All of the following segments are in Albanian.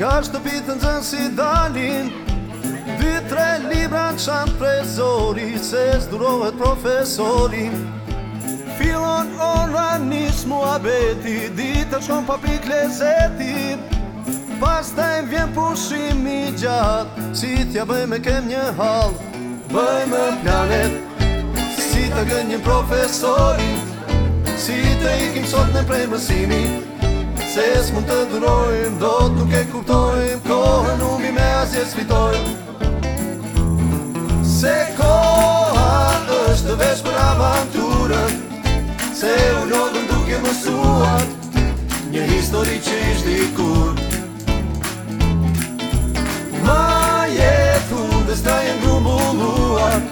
Nga shtëpitë në zënë si dalin dy tre libra në qanë prezori zori Se zdurohet profesori Filon ora nisë mua beti Ditë të shkon papik lezeti Pas të e vjen pushimi gjatë Si tja bëjmë e kem një halë Bëjmë planet Si të gënjim profesori Si të ikim sot në prej mësimi Se së mund të dërojmë, do të nuk e kuptojmë Kohën në umi me asje sfitojmë Se koha është të vesh për avanturën Se u lodën duke më suat Një histori që ishtë i kur Ma jetu dhe stajen në mulluat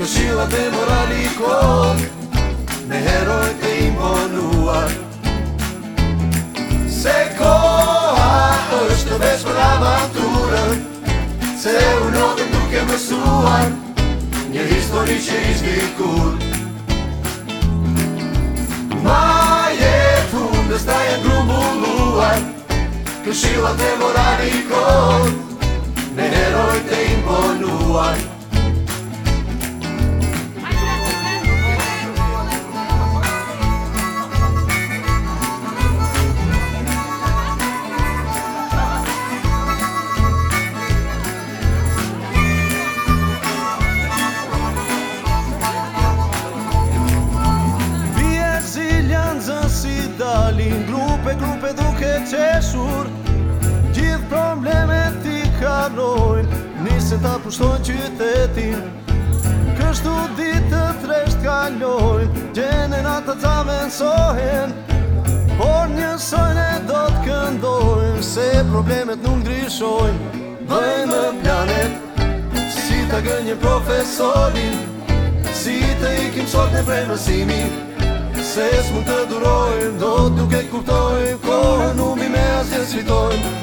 Këshillat e moralikon Me herojt e imponuat se u novim duke me suvar, nje istori će izdikut. Ma je tu, da staje grubu luar, kršila te morani kod. se ta pushtojnë qytetin Kështu ditë të tresht njoj Gjenën atë të tamen sohen Por një sojnë e do të këndojnë Se problemet nuk ndryshojnë Bëjmë planet Si të gënjë profesorin Si të ikim sot në prej mësimi Se s'mu të durojnë Do të duke kuptojnë Kohën umi me asjen svitojnë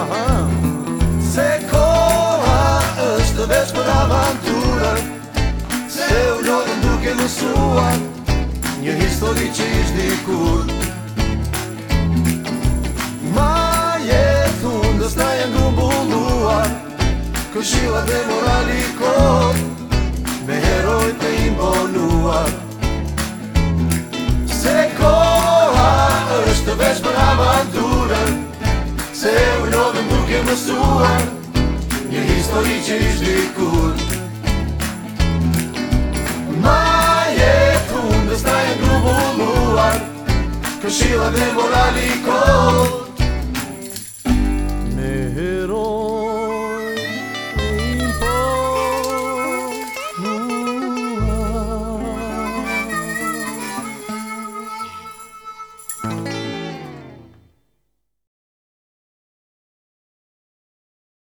Aha Se këtë vesh për avanturën Se u lodhën duke mësuan Një histori që ishtë dikur Ma jetë unë dësta janë grumbulluar Këshila dhe moralikor Me heroj të imponuar Se koha është vesh për avanturën Se u lodhën duke mësuan неісторичі ждикун. Має трун, достає грубу луар, кошила не мораліко.